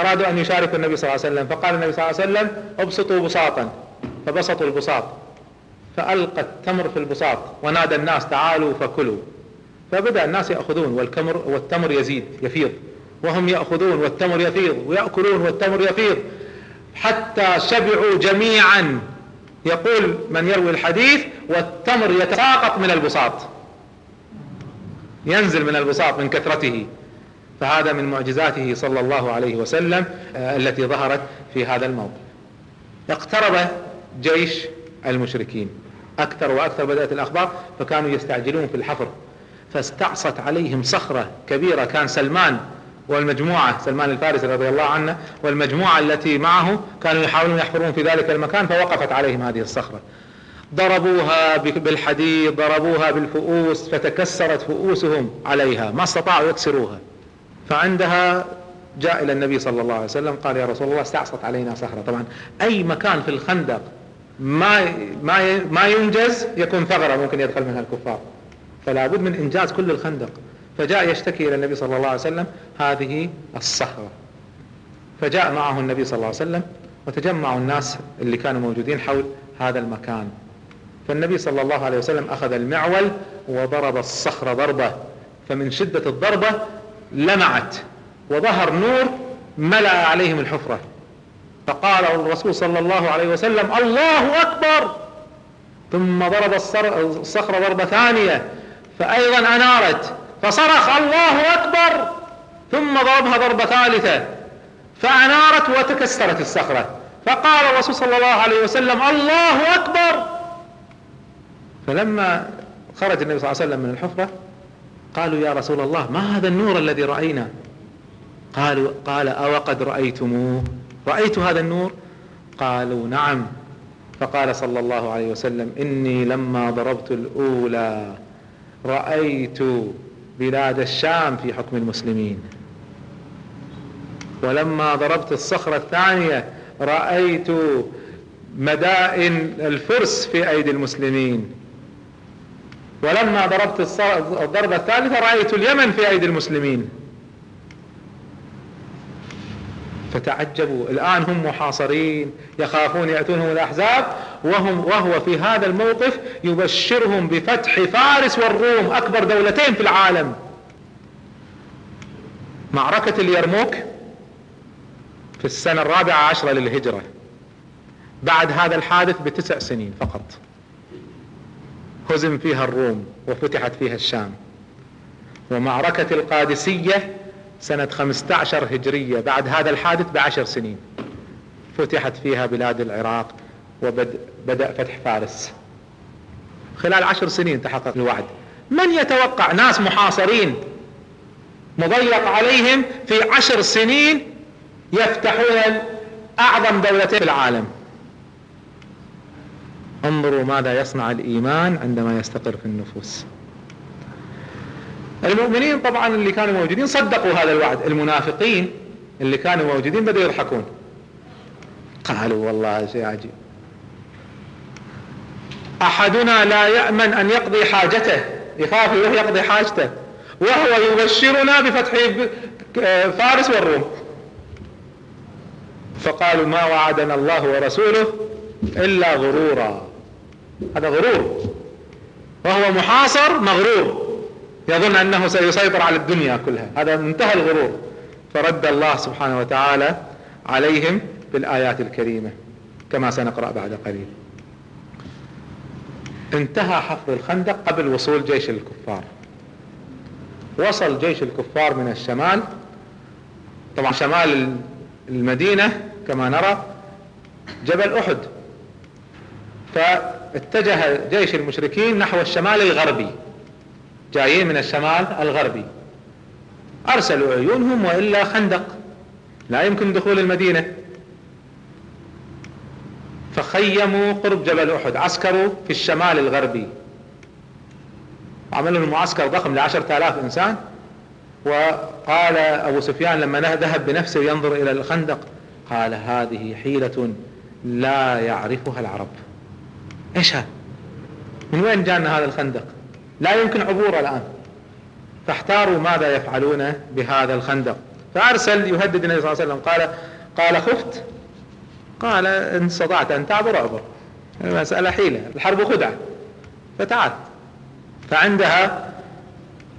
أرادوا أن يشاركوا النبي صلى الله عليه وسلم فقال النبي صلى الله عليه وسلم أبسطوا بساطا. فبسطوا البساط. فألقى التمر في البساط ونادى الناس تعالوا فكلوا. فبدأ الناس يأخذون والكمر والتمر يزيد يفيض. وهم يأخذون والتمر يفيض ويأكلون والتمر يفيض. حتى شبعوا جميعا. يقول من يروي الحديث والتمر يتساقط من البساط. ينزل من البساط من كثرته. فهذا من معجزاته صلى الله عليه وسلم آه، التي ظهرت في هذا الموضع. اقترب جيش المشركين. أكثر وأكثر بدأت الأخبار فكانوا يستعجلون في الحفر. فاستعصت عليهم صخرة كبيرة كان سلمان والمجموعة سلمان الفارسي رضي الله عنه والمجموعة التي معه كانوا يحاولون يحفرون في ذلك المكان فوقفت عليهم هذه الصخرة. ضربوها بالحديد ضربوها بالفؤوس فتكسرت فؤوسهم عليها ما استطاعوا يكسروها. فعندها جاء إلى النبي صلى الله عليه وسلم قال يا رسول الله استعصت علينا صخرة. طبعا أي مكان في الخندق ما ما ما ينجز يكون ثغرة ممكن يدخل منها الكفار. فلا بد من إنجاز كل الخندق. فجاء يشتكي إلى النبي صلى الله عليه وسلم هذه الصخرة. فجاء معه النبي صلى الله عليه وسلم وتجمعوا الناس اللي كانوا موجودين حول هذا المكان. فالنبي صلى الله عليه وسلم أخذ المعول وضرب الصخرة ضربة. فمن شدة الضربة لمعت وظهر نور ملأ عليهم الحفرة. فقال الرسول صلى الله عليه وسلم الله أكبر. ثم ضرب الصخرة ضربة ثانية فأيضا أنارت فصرخ الله أكبر. ثم ضربها ضربة ثالثة فأنارت وتكسرت الصخرة. فقال الرسول صلى الله عليه وسلم الله أكبر. فلما خرج النبي صلى الله عليه وسلم من الحفرة قالوا يا رسول الله ما هذا النور الذي رأينا؟ قالوا قال أو قد رأيتموه؟ رأيت هذا النور؟ قالوا نعم. فقال صلى الله عليه وسلم إني لما ضربت الأولى رأيت بلاد الشام في حكم المسلمين. ولما ضربت الصخرة الثانية رأيت مدائن الفرس في أيدي المسلمين. ولما ضربت الضربة الثالثة رأيت اليمن في أيدي المسلمين. فتعجبوا. الآن هم محاصرين يخافون يأتونهم الأحزاب وهم وهو في هذا الموقف يبشرهم بفتح فارس والروم أكبر دولتين في العالم. معركة اليرموك في السنة الرابعة عشرة للهجرة. بعد هذا الحادث بتسع سنين فقط. هزم فيها الروم وفتحت فيها الشام. ومعركة القادسية سنة 15 هجرية بعد هذا الحادث بعشر سنين فتحت فيها بلاد العراق وبدأ فتح فارس. خلال عشر سنين تحقق الوعد. من يتوقع؟ ناس محاصرين. مضيق عليهم في عشر سنين يفتحون أعظم دولتين في العالم. انظروا ماذا يصنع الإيمان عندما يستقر في النفوس. المؤمنين طبعا اللي كانوا موجودين صدقوا هذا الوعد. المنافقين اللي كانوا موجودين بدأوا يضحكون. قالوا والله شيء عجيب. أحدنا لا يأمن أن يقضي حاجته يخاف يروح يقضي حاجته وهو يبشرنا بفتح فارس والروم. فقالوا ما وعدنا الله ورسوله إلا غرورا. هذا غرور. وهو محاصر مغرور. يظن أنه سيسيطر على الدنيا كلها. هذا منتهى الغرور. فرد الله سبحانه وتعالى عليهم بالآيات الكريمة كما سنقرأ بعد قليل. انتهى حفر الخندق قبل وصول جيش الكفار. وصل جيش الكفار من الشمال. طبعا شمال المدينة كما نرى جبل أحد. فاتجه جيش المشركين نحو الشمال الغربي. جايين من الشمال الغربي. أرسلوا عيونهم وإلا خندق. لا يمكن دخول المدينة. فخيموا قرب جبل أحد. عسكروا في الشمال الغربي. عملوا معسكر ضخم لعشرة آلاف إنسان. وقال أبو سفيان لما ذهب بنفسه ينظر إلى الخندق قال هذه حيلة لا يعرفها العرب. إيش هذا؟ من وين جانا هذا الخندق؟ لا يمكن عبوره الآن. فاحتاروا ماذا يفعلون بهذا الخندق. فأرسل يهدد النبي صلى الله عليه وسلم. قال قال خفت. قال إن استطعت أن تعبر أعبر. المسألة حيلة. الحرب خدعة. فتعال. فعندها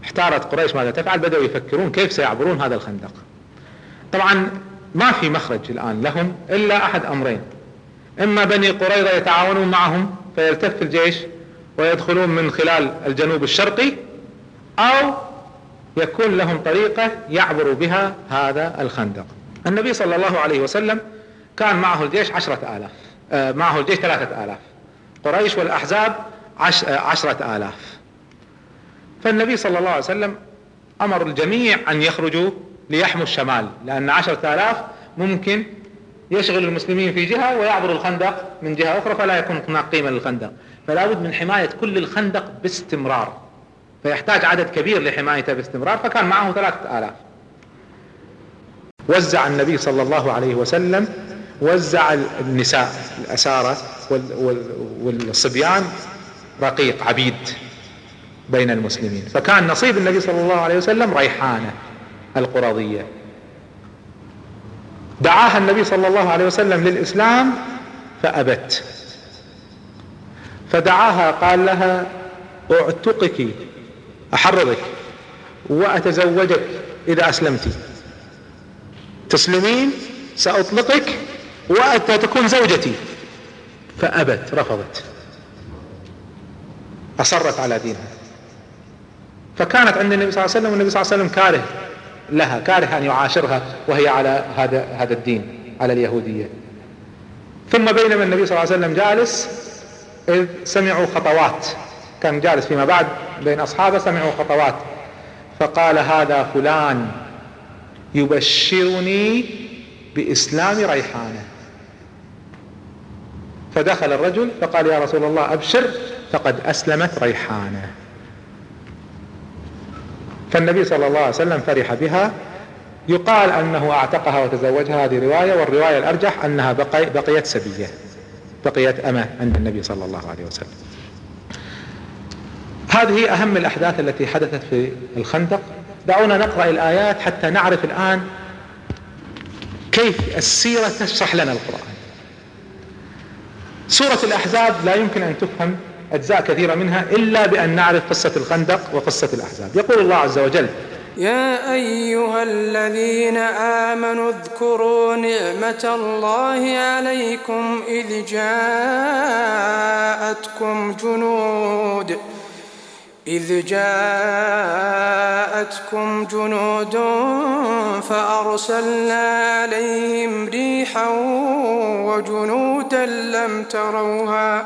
احتارت قريش ماذا تفعل؟ بدأوا يفكرون كيف سيعبرون هذا الخندق. طبعا ما في مخرج الآن لهم إلا أحد أمرين. إما بني قريظة يتعاونون معهم فيلتف الجيش ويدخلون من خلال الجنوب الشرقي أو يكون لهم طريقة يعبروا بها هذا الخندق. النبي صلى الله عليه وسلم كان معه الجيش عشرة آلاف. آه، معه الجيش ثلاثة آلاف. قريش والأحزاب عش آه، عشرة آلاف. فالنبي صلى الله عليه وسلم أمر الجميع أن يخرجوا ليحموا الشمال لأن عشرة آلاف ممكن يشغل المسلمين في جهة ويعبر الخندق من جهة أخرى فلا يكون هناك قيمة للخندق. فلا بد من حماية كل الخندق باستمرار. فيحتاج عدد كبير لحمايته باستمرار فكان معه ثلاثة آلاف. وزع النبي صلى الله عليه وسلم وزع النساء الأسارة والصبيان رقيق عبيد بين المسلمين. فكان نصيب النبي صلى الله عليه وسلم ريحانة القرضية. دعاها النبي صلى الله عليه وسلم للإسلام فأبت. فدعاها قال لها أعتقك احررك وأتزوجك إذا أسلمت. تسلمين؟ سأطلقك وتكون زوجتي. فأبت رفضت. أصرت على دينها. فكانت عند النبي صلى الله عليه وسلم والنبي صلى الله عليه وسلم كاره. لها كاره أن يعاشرها وهي على هذا هذا الدين على اليهودية. ثم بينما النبي صلى الله عليه وسلم جالس إذ سمعوا خطوات. كان جالس فيما بعد بين أصحابه سمعوا خطوات. فقال هذا فلان يبشرني بإسلام ريحانة. فدخل الرجل فقال يا رسول الله أبشر فقد أسلمت ريحانة. فالنبي صلى الله عليه وسلم فرح بها. يقال أنه أعتقها وتزوجها. هذه رواية والرواية الأرجح أنها بقي بقيت سبية بقيت أمة عند النبي صلى الله عليه وسلم. هذه أهم الأحداث التي حدثت في الخندق. دعونا نقرأ الآيات حتى نعرف الآن كيف السيرة تشرح لنا القرآن. سورة الأحزاب لا يمكن أن تفهم أجزاء كثيرة منها إلا بأن نعرف قصة الخندق وقصة الأحزاب. يقول الله عز وجل يا أيها الذين آمنوا اذكروا نعمة الله عليكم إذ جاءتكم جنود إذ جاءتكم جنود فأرسلنا عليهم ريحا وجنودا لم تروها.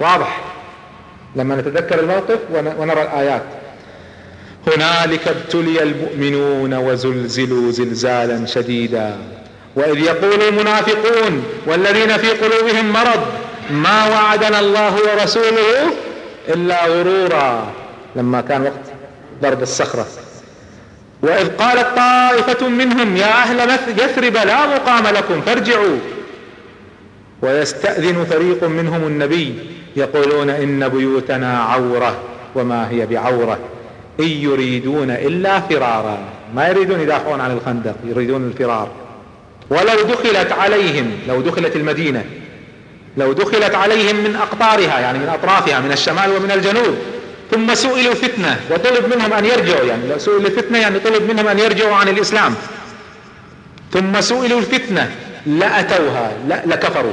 واضح. لما نتذكر الموقف ونرى الآيات. هنالك ابتلي المؤمنون وزلزلوا زلزالا شديدا. وإذ يقول المنافقون والذين في قلوبهم مرض ما وعدنا الله ورسوله إلا غرورا. لما كان وقت ضرب الصخرة. وإذ قالت طائفة منهم يا أهل يثرب لا مقام لكم فارجعوا. ويستأذن فريق منهم النبي يقولون إن بيوتنا عورة وما هي بعورة. إن يريدون إلا فرارا. ما يريدون يدافعون عن الخندق يريدون الفرار. ولو دخلت عليهم لو دخلت المدينة لو دخلت عليهم من أقطارها يعني من أطرافها من الشمال ومن الجنوب. ثم سئلوا فتنة وطلب منهم أن يرجعوا يعني لو سئلوا الفتنة يعني طلب منهم أن يرجعوا عن الإسلام. ثم سئلوا الفتنة لأتوها لا لكفروا.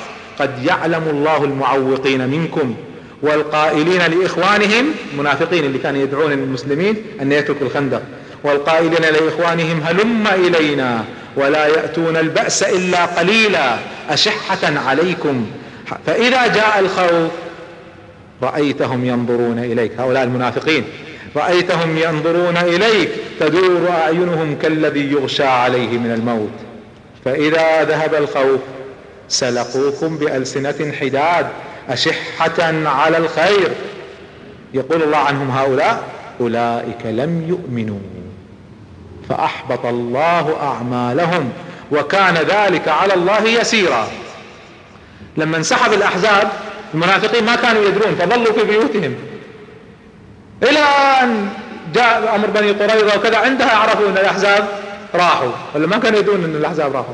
قد يعلم الله المعوقين منكم والقائلين لإخوانهم المنافقين اللي كانوا يدعون المسلمين أن يتركوا الخندق. والقائلين لإخوانهم هلم إلينا ولا يأتون البأس إلا قليلا أشحة عليكم. فإذا جاء الخوف رأيتهم ينظرون إليك. هؤلاء المنافقين رأيتهم ينظرون إليك تدور أعينهم كالذي يغشى عليه من الموت. فإذا ذهب الخوف سلقوكم بألسنة حداد أشحة على الخير. يقول الله عنهم هؤلاء أولئك لم يؤمنوا فأحبط الله أعمالهم وكان ذلك على الله يسيرا. لما انسحب الأحزاب المنافقين ما كانوا يدرون فظلوا في بيوتهم. إلى أن جاء أمر بني قريظة وكذا عندها عرفوا ان الأحزاب راحوا ولا ما كانوا يدرون أن الأحزاب راحوا.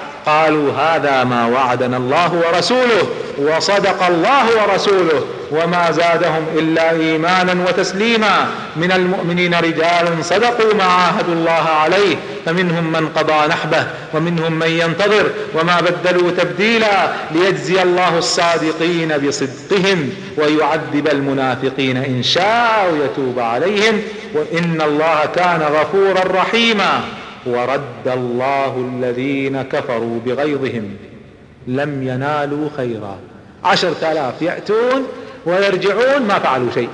قالوا هذا ما وعدنا الله ورسوله وصدق الله ورسوله وما زادهم إلا إيمانا وتسليما من المؤمنين رجال صدقوا ما عاهدوا الله عليه فمنهم من قضى نحبه ومنهم من ينتظر وما بدلوا تبديلا ليجزي الله الصادقين بصدقهم ويعذب المنافقين إن شاء ويتوب عليهم وإن الله كان غفورا رحيما ورد الله الذين كفروا بغيظهم لم ينالوا خيرا. عشرة آلاف يأتون ويرجعون ما فعلوا شيء.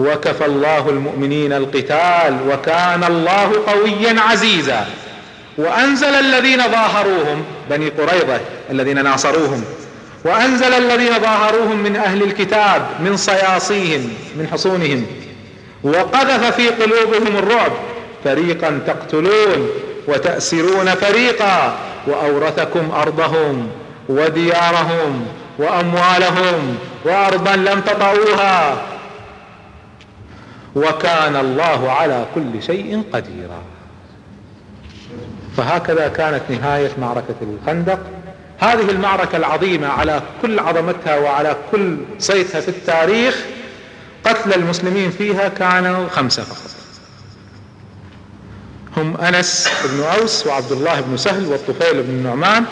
وكفى الله المؤمنين القتال وكان الله قويا عزيزا. وأنزل الذين ظاهروهم بني قريظة الذين ناصروهم. وأنزل الذين ظاهروهم من أهل الكتاب من صياصيهم من حصونهم. وقذف في قلوبهم الرعب. فريقا تقتلون وتأسرون فريقا وأورثكم أرضهم وديارهم وأموالهم وأرضا لم تطئوها وكان الله على كل شيء قديرا. فهكذا كانت نهاية معركة الخندق. هذه المعركة العظيمة على كل عظمتها وعلى كل صيتها في التاريخ قتل المسلمين فيها كانوا خمسة فقط. هم أنس بن أوس وعبد الله بن سهل والطفيل بن النعمان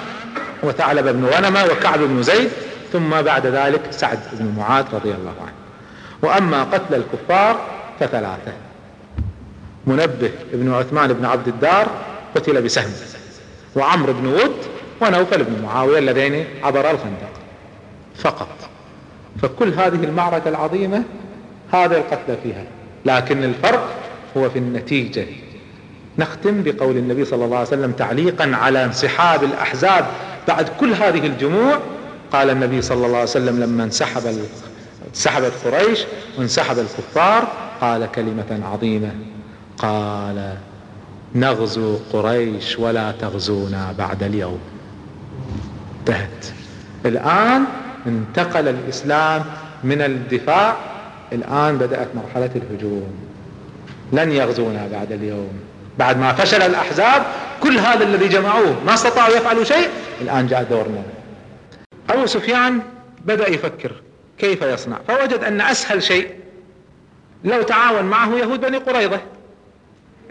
وثعلب بن غنمه وكعب بن زيد ثم بعد ذلك سعد بن معاذ رضي الله عنه. وأما قتل الكفار فثلاثة. منبه بن عثمان بن عبد الدار قتل بسهم وعمرو بن ود ونوفل بن معاوية اللذين عبر الخندق فقط. فكل هذه المعركة العظيمة هذا القتل فيها لكن الفرق هو في النتيجة. نختم بقول النبي صلى الله عليه وسلم تعليقا على انسحاب الأحزاب بعد كل هذه الجموع. قال النبي صلى الله عليه وسلم لما انسحب انسحبت قريش وانسحب الكفار قال كلمة عظيمة قال نغزو قريش ولا تغزونا بعد اليوم. انتهت. الآن انتقل الإسلام من الدفاع الآن بدأت مرحلة الهجوم. لن يغزونا بعد اليوم. بعد ما فشل الأحزاب كل هذا الذي جمعوه ما استطاعوا يفعلوا شيء الآن جاء دورنا. أبو سفيان بدأ يفكر كيف يصنع فوجد أن أسهل شيء لو تعاون معه يهود بني قريظة.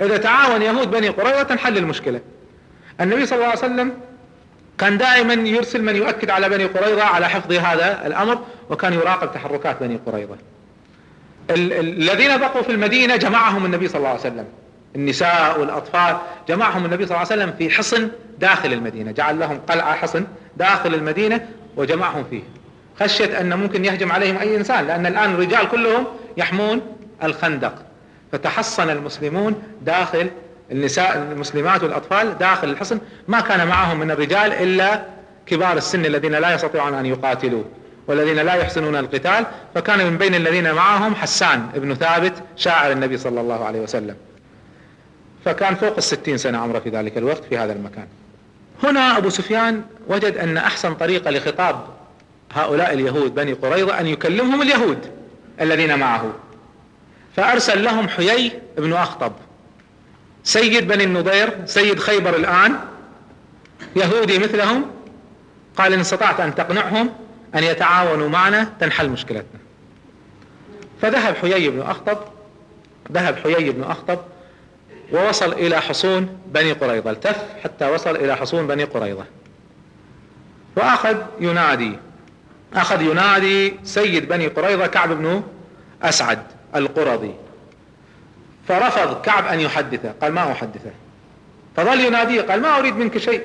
إذا تعاون يهود بني قريظة تنحل المشكلة. النبي صلى الله عليه وسلم كان دائما يرسل من يؤكد على بني قريظة على حفظ هذا الأمر وكان يراقب تحركات بني قريظة. الذين بقوا في المدينة جمعهم النبي صلى الله عليه وسلم. النساء والأطفال جمعهم النبي صلى الله عليه وسلم في حصن داخل المدينة جعل لهم قلعة حصن داخل المدينة وجمعهم فيه خشية أن ممكن يهجم عليهم أي إنسان لأن الآن الرجال كلهم يحمون الخندق. فتحصن المسلمون داخل النساء المسلمات والأطفال داخل الحصن. ما كان معهم من الرجال إلا كبار السن الذين لا يستطيعون أن يقاتلوا والذين لا يحسنون القتال. فكان من بين الذين معهم حسان ابن ثابت شاعر النبي صلى الله عليه وسلم. فكان فوق الستين سنة عمره في ذلك الوقت في هذا المكان. هنا أبو سفيان وجد أن أحسن طريقة لخطاب هؤلاء اليهود بني قريظة أن يكلمهم اليهود الذين معه. فأرسل لهم حيي بن أخطب سيد بني النضير سيد خيبر الآن يهودي مثلهم قال إن استطعت أن تقنعهم أن يتعاونوا معنا تنحل مشكلتنا. فذهب حيي بن أخطب ذهب حيي بن أخطب ووصل إلى حصون بني قريظة التف حتى وصل إلى حصون بني قريظة. وأخذ ينادي أخذ ينادي سيد بني قريظة كعب بن أسعد القرظي. فرفض كعب أن يحدثه قال ما أحدثه؟ فظل يناديه قال ما أريد منك شيء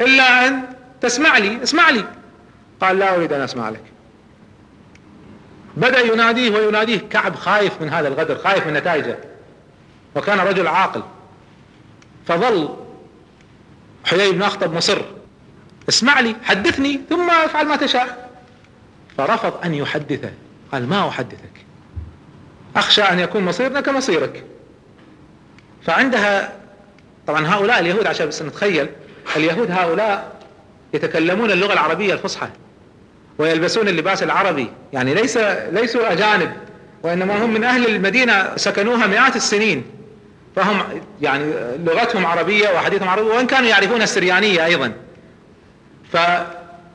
إلا أن تسمع لي اسمع لي. قال لا أريد أن أسمع لك. بدأ يناديه ويناديه كعب خايف من هذا الغدر خايف من نتائجه. وكان رجل عاقل. فظل حيي بن أخطب مصر. اسمع لي حدثني ثم افعل ما تشاء. فرفض أن يحدثه قال ما أحدثك؟ أخشى أن يكون مصيرنا كمصيرك. فعندها طبعا هؤلاء اليهود عشان بس نتخيل اليهود هؤلاء يتكلمون اللغة العربية الفصحى ويلبسون اللباس العربي. يعني ليس ليسوا أجانب وإنما هم من أهل المدينة سكنوها مئات السنين. فهم يعني لغتهم عربية وحديثهم عربي وإن كانوا يعرفون السريانية أيضا. ف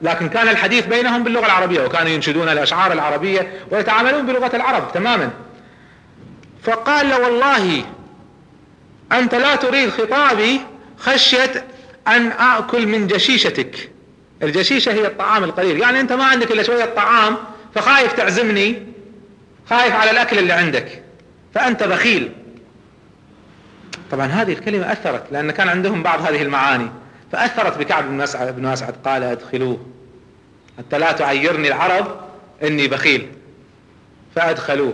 لكن كان الحديث بينهم باللغة العربية وكانوا ينشدون الأشعار العربية ويتعاملون بلغة العرب تماما. فقال له والله أنت لا تريد خطابي خشية أن آكل من جشيشتك. الجشيشة هي الطعام القليل. يعني أنت ما عندك إلا شوية طعام فخايف تعزمني خايف على الأكل اللي عندك. فأنت بخيل. طبعا هذه الكلمة أثرت لأن كان عندهم بعض هذه المعاني. فأثرت بكعب بن مسعد بن قال أدخلوه. حتى لا تعيرني العرب إني بخيل. فأدخلوه.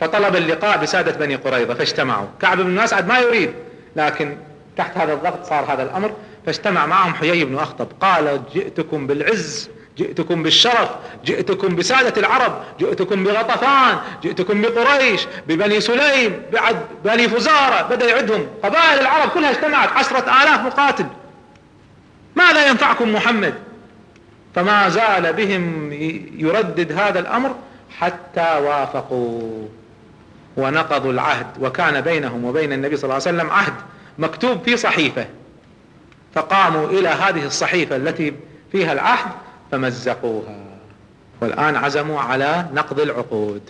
فطلب اللقاء بسادة بني قريظة فاجتمعوا. كعب بن مسعد ما يريد لكن تحت هذا الضغط صار هذا الأمر فاجتمع معهم حيي بن أخطب. قال جئتكم بالعز جئتكم بالشرف جئتكم بسادة العرب جئتكم بغطفان جئتكم بقريش ببني سليم بعد بني فزارة بدأ يعدهم. قبائل العرب كلها اجتمعت عشرة آلاف مقاتل. ماذا ينفعكم محمد؟ فما زال بهم يردد هذا الأمر حتى وافقوا ونقضوا العهد وكان بينهم وبين النبي صلى الله عليه وسلم عهد مكتوب في صحيفة. فقاموا إلى هذه الصحيفة التي فيها العهد فمزقوها. والآن عزموا على نقض العقود.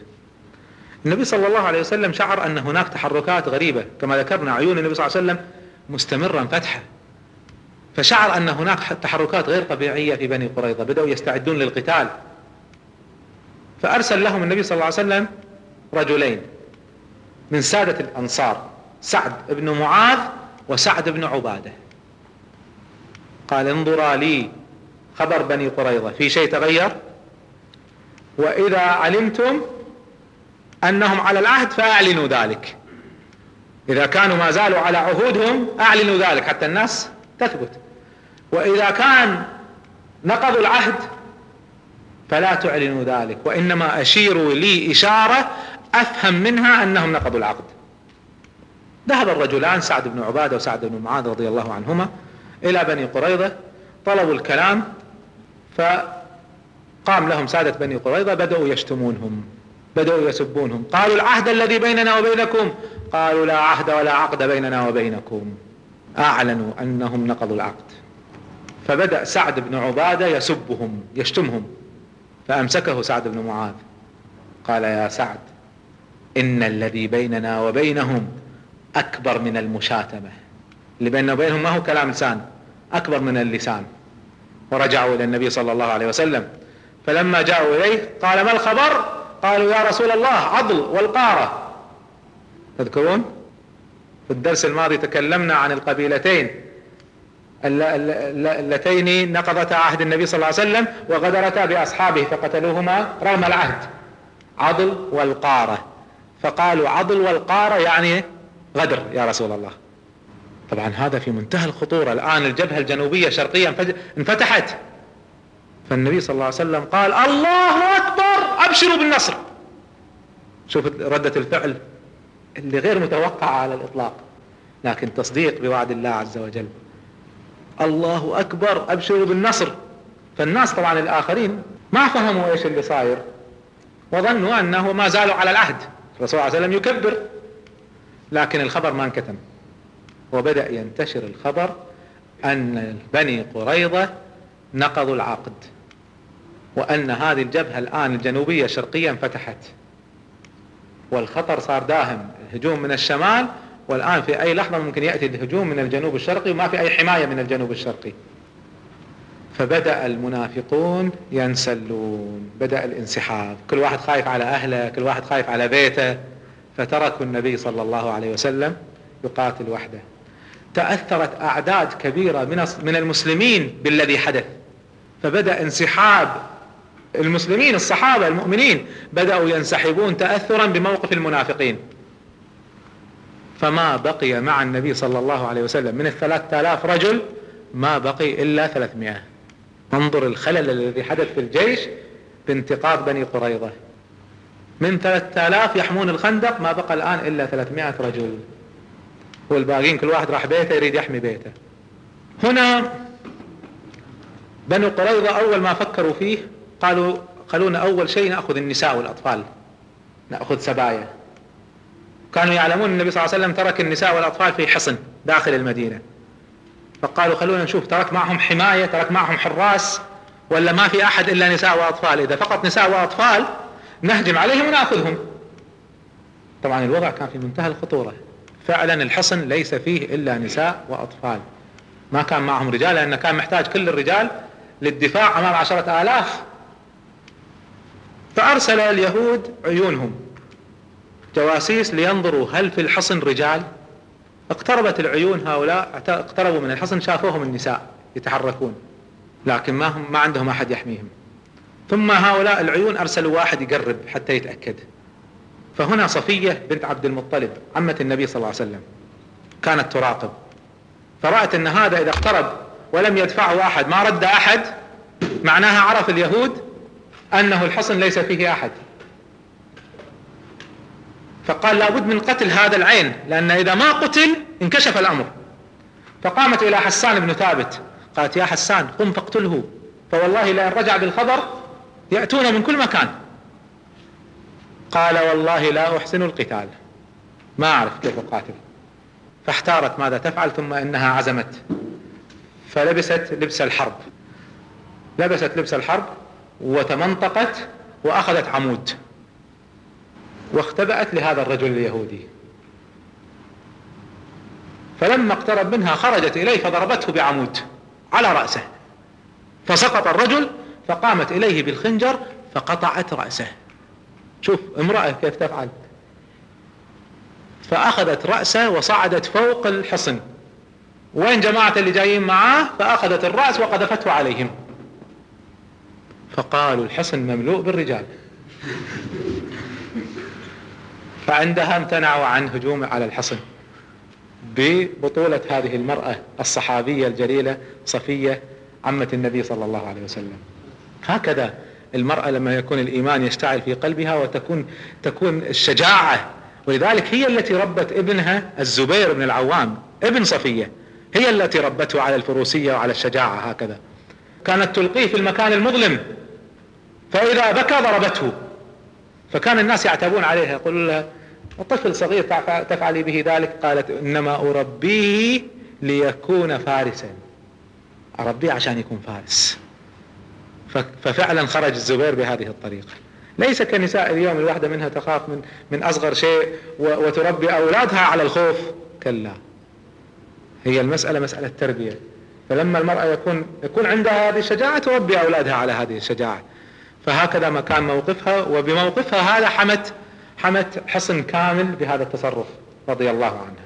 النبي صلى الله عليه وسلم شعر أن هناك تحركات غريبة. كما ذكرنا عيون النبي صلى الله عليه وسلم مستمرا فتحة. فشعر أن هناك تحركات غير طبيعية في بني قريظة. بدأوا يستعدون للقتال. فأرسل لهم النبي صلى الله عليه وسلم رجلين من سادة الأنصار سعد بن معاذ وسعد بن عبادة. قال انظرا لي خبر بني قريظة. في شيء تغير؟ وإذا علمتم أنهم على العهد فأعلنوا ذلك. إذا كانوا ما زالوا على عهودهم أعلنوا ذلك حتى الناس تثبت. وإذا كان نقضوا العهد فلا تعلنوا ذلك. وإنما أشيروا لي إشارة أفهم منها أنهم نقضوا العقد. ذهب الرجلان سعد بن عبادة وسعد بن معاذ رضي الله عنهما إلى بني قريظة طلبوا الكلام فقام لهم سادة بني قريظة بدأوا يشتمونهم بدأوا يسبونهم. قالوا العهد الذي بيننا وبينكم. قالوا لا عهد ولا عقد بيننا وبينكم. أعلنوا أنهم نقضوا العقد. فبدأ سعد بن عبادة يسبهم يشتمهم. فأمسكه سعد بن معاذ. قال يا سعد إن الذي بيننا وبينهم أكبر من المشاتمة. اللي بيننا وبينهم ما هو كلام لسان أكبر من اللسان. ورجعوا إلى النبي صلى الله عليه وسلم. فلما جاءوا إليه قال ما الخبر؟ قالوا يا رسول الله عضل والقارة. تذكرون؟ في الدرس الماضي تكلمنا عن القبيلتين. اللتين نقضتا عهد النبي صلى الله عليه وسلم وغدرتا بأصحابه فقتلوهما رغم العهد. عضل والقارة. فقالوا عضل والقارة يعني غدر يا رسول الله. طبعا هذا في منتهى الخطورة. الآن الجبهة الجنوبية شرقيا انفتحت. فالنبي صلى الله عليه وسلم قال الله أكبر أبشروا بالنصر. شوف ردة الفعل اللي غير متوقعة على الإطلاق لكن تصديق بوعد الله عز وجل. الله أكبر أبشروا بالنصر. فالناس طبعا الآخرين ما فهموا إيش اللي صاير وظنوا أنه ما زالوا على العهد. الرسول صلى الله عليه وسلم يكبر لكن الخبر ما انكتم. وبدأ ينتشر الخبر أن بني قريظة نقضوا العقد وأن هذه الجبهة الآن الجنوبية شرقيا فتحت. والخطر صار داهم الهجوم من الشمال والآن في أي لحظة ممكن يأتي الهجوم من الجنوب الشرقي وما في أي حماية من الجنوب الشرقي. فبدأ المنافقون ينسلون بدأ الانسحاب. كل واحد خايف على أهله كل واحد خايف على بيته. فتركوا النبي صلى الله عليه وسلم يقاتل وحده. تأثرت أعداد كبيرة من المسلمين بالذي حدث. فبدأ انسحاب المسلمين الصحابة المؤمنين بدأوا ينسحبون تأثرا بموقف المنافقين. فما بقي مع النبي صلى الله عليه وسلم من الثلاثة آلاف رجل ما بقي إلا ثلاثمائة. انظر الخلل الذي حدث في الجيش بانتقاض بني قريظة. من ثلاثة آلاف يحمون الخندق ما بقى الآن إلا ثلاثمائة رجل. والباقين كل واحد راح بيته يريد يحمي بيته. هنا بنو قريظة أول ما فكروا فيه قالوا خلونا أول شيء نأخذ النساء والأطفال نأخذ سبايا. كانوا يعلمون النبي صلى الله عليه وسلم ترك النساء والأطفال في حصن داخل المدينة. فقالوا خلونا نشوف ترك معهم حماية ترك معهم حراس ولا ما في أحد إلا نساء وأطفال. إذا فقط نساء وأطفال نهجم عليهم ونأخذهم. طبعا الوضع كان في منتهى الخطورة. فعلا الحصن ليس فيه إلا نساء وأطفال. ما كان معهم رجال لأن كان محتاج كل الرجال للدفاع أمام عشرة آلاف. فأرسل اليهود عيونهم. جواسيس لينظروا هل في الحصن رجال. اقتربت العيون هؤلاء اقتربوا من الحصن شافوهم النساء يتحركون. لكن ما هم ما عندهم أحد يحميهم. ثم هؤلاء العيون أرسلوا واحد يقرب حتى يتأكد. فهنا صفية بنت عبد المطلب عمة النبي صلى الله عليه وسلم. كانت تراقب. فرأت أن هذا إذا اقترب ولم يدفعه أحد ما رد أحد معناها عرف اليهود أنه الحصن ليس فيه أحد. فقال لابد من قتل هذا العين لأن إذا ما قتل انكشف الأمر. فقامت إلى حسان بن ثابت. قالت يا حسان قم فاقتله فوالله لئن رجع بالخبر يأتون من كل مكان. قال والله لا أحسن القتال. ما اعرف كيف أقاتل. فاحتارت ماذا تفعل ثم إنها عزمت. فلبست لبس الحرب. لبست لبس الحرب وتمنطقت وأخذت عمود. واختبأت لهذا الرجل اليهودي. فلما اقترب منها خرجت إليه فضربته بعمود على رأسه. فسقط الرجل فقامت إليه بالخنجر فقطعت رأسه. شوف امرأة كيف تفعل. فأخذت رأسه وصعدت فوق الحصن. وين جماعة اللي جايين معاه؟ فأخذت الرأس وقذفته عليهم. فقالوا الحصن مملوء بالرجال. فعندها امتنعوا عن هجوم على الحصن. ببطولة هذه المرأة الصحابية الجليلة صفية عمة النبي صلى الله عليه وسلم. هكذا المرأة لما يكون الإيمان يشتعل في قلبها وتكون تكون الشجاعة. ولذلك هي التي ربت ابنها الزبير بن العوام ابن صفية. هي التي ربته على الفروسية وعلى الشجاعة هكذا. كانت تلقيه في المكان المظلم. فإذا بكى ضربته. فكان الناس يعتبون عليها يقولون لها الطفل صغير تفعلي به ذلك؟ قالت إنما أربيه ليكون فارسا. أربيه عشان يكون فارس. ففعلا خرج الزبير بهذه الطريقة. ليس كنساء اليوم الواحدة منها تخاف من من أصغر شيء وتربي أولادها على الخوف. كلا. هي المسألة مسألة تربية. فلما المرأة يكون يكون عندها هذه الشجاعة تربي أولادها على هذه الشجاعة. فهكذا ما كان موقفها وبموقفها هذا حمت حمت حصن كامل بهذا التصرف رضي الله عنها